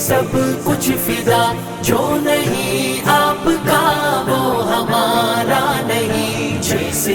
سب کچھ فدا جو نہیں آپ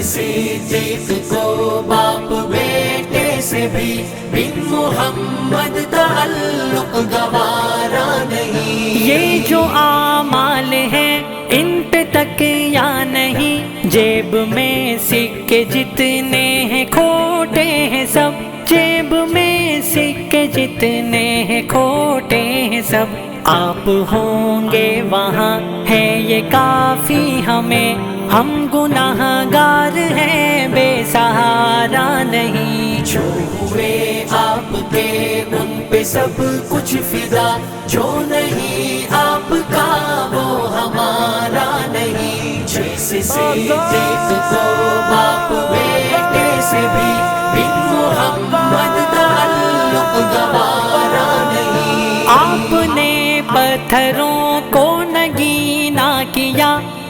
صدیق کو باپ بیٹے سے بھی۔ بن محمد تعلق گوارا نہیں۔ یہ جو آمال ہیں، ان پہ تک یا نہیں؟ جیب میں سکے جتنے ہیں، کھوٹے ہیں سب۔ جیب میں سکے جتنے ہیں، کھوٹے ہیں سب۔ آپ ہوں گے وہاں، ہے یہ کافی ہمیں۔ ہم گناہ گار ہیں بے سہارا نہیں۔ جو ہوئے آپ کے ان پہ سب کچھ فدا۔ جو نہیں آپ کا وہ ہمارا نہیں۔ جیسے صدیق کو باپ بیٹے سے بھی بن محمد تعلق گوارا نہیں۔ آپ نے پتھروں کو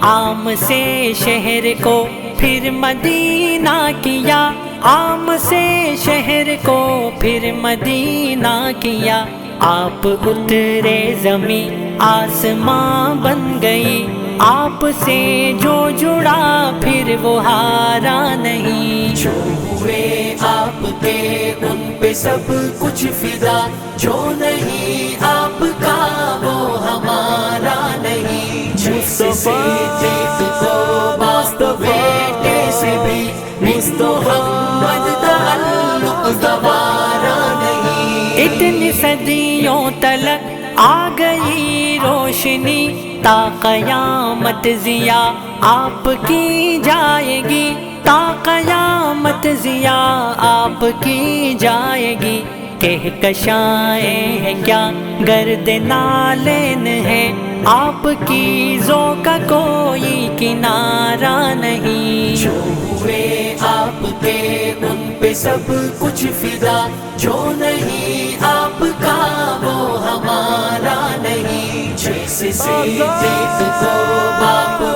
عام سے شہر کو پھر مدینہ کیا، عام سے شہر کو پھر مدینہ کیا۔ آپ اترے زمین، آسماں بن گئی۔ آپ سے جو جڑا پھر وہ ہارا نہیں۔ جو ہوئے آپ کے، ان پہ سب کچھ فدا۔ جو نہیں آپ کا اتنی صدیوں تلک آ گئی روشنی، تا قیامت ضیا آپ کی جائے گی، تا قیامت ضیا آپ کی جائے گی۔ کہ کشائیں ہیں کیا گرد نالین ہے؟ آپ کی ذو کا کوئی کنارہ نہیں۔ جو ہوئے آپ کے، ان پہ سب کچھ فدا۔ جو نہیں، آپ کا وہ ہمارا نہیں۔ جیسے صدیق کو باپ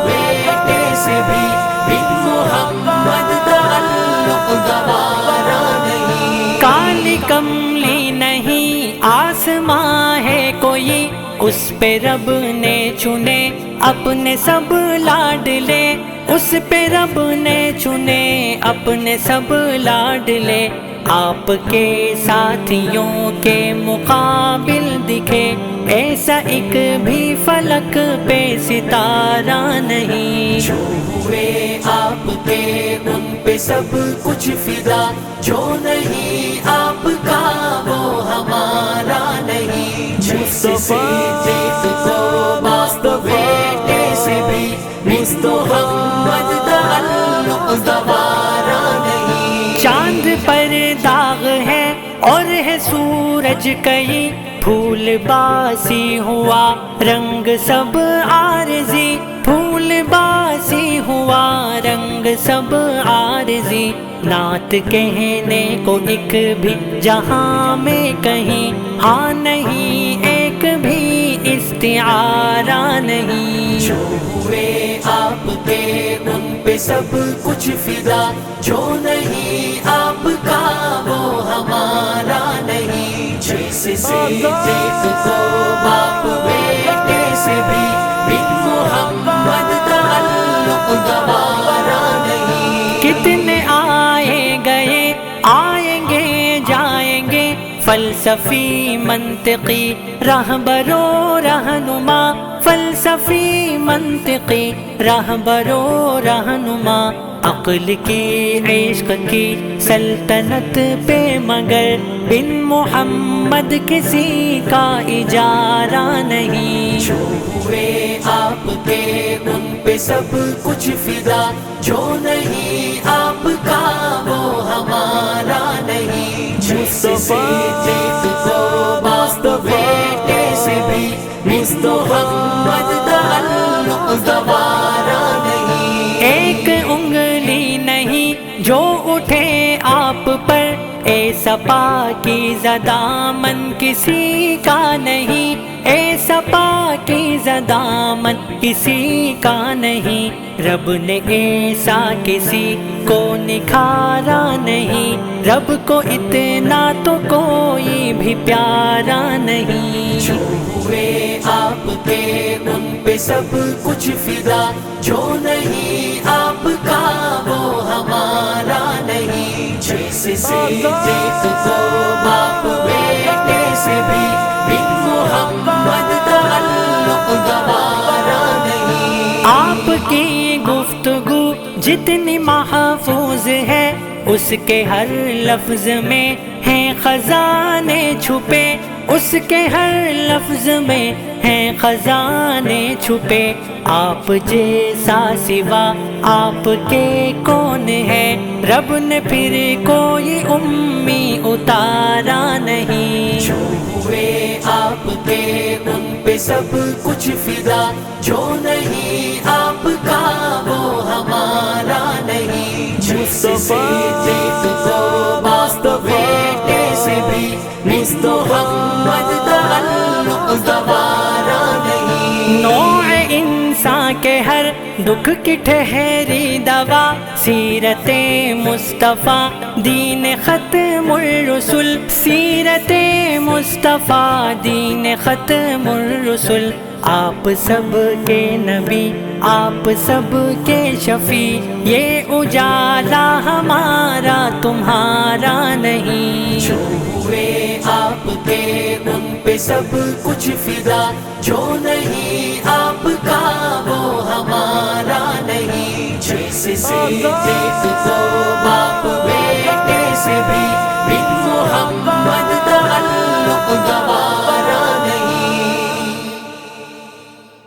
اس پہ رب نے چنے اپنے سب لاڈلے اس پہ رب نے چنے اپنے سب لاڈلے آپ کے ساتھیوں کے مقابل دکھے ایسا ایک بھی فلک پہ ستارہ نہیں جو ہوئے آپ کے ان پہ سب کچھ فدا جو نہیں آپ کا چاند پر داغ ہے اور ہے سورج کئی پھول باسی ہوا، رنگ سب آرزی پھول باسی ہوا، رنگ سب آرزی نعت کہنے کو ایک بھی جہاں میں کہیں ہاں نہیں ایک بھی استعارہ نہیں۔ جو ہوئے آپ کے ان پہ سب کچھ فدا جو نہیں آپ کا وہ ہمارا نہیں۔ جیسے صدیق کو فلسفی منطقی، رہبرو، رہنما، فلسفی منطقی، رہبرو، رہنما، عقل کی عشق کی سلطنت پہ مگر بن محمد کسی کا اجارہ نہیں۔ جو ہوئے آپ کے ان پہ سب کچھ فدا، جو نہیں آپ کا وہ ہمارا ایک انگلی نہیں جو اٹھے آپ پر اے سپا کی زدامن کسی کا نہیں۔ اے سپا کی زدامن کسی کا نہیں، رب نے ایسا کسی کو نکھارا نہیں۔ رب کو اتنا تو کوئی بھی پیارا نہیں۔ جو ہوئے آپ کے ان پہ سب کچھ فدا۔ جو نہیں، آپ کا وہ ہمارا نہیں۔ جیسے سے دیکھ کو باپ کی گفتگو جتنی محفوظ ہے، اس کے ہر لفظ میں ہیں خزانے چھپے۔ اس کے ہر لفظ میں ہیں خزانے چھپے۔ آپ جیسا سوا آپ کے کون ہے؟ رب نے پھر کوئی امی اتارا نہیں۔ جو آپ کے ان سب کچھ فدا جو نہیں آپ کا وہ ہمارا نہیں۔ جس سے دیکھ کے ہر دکھ کی ٹھہری دوا، سیرت مصطفیٰ، دین ختم الرسل سیرت مصطفیٰ، دین ختم الرسل آپ سب کے نبی، آپ سب کے شفیع۔ یہ اجالا ہمارا، تمہارا نہیں۔ جو ہوئے آپ کے، ان پہ سب کچھ فدا۔ جو نہیں، آپ کا وہ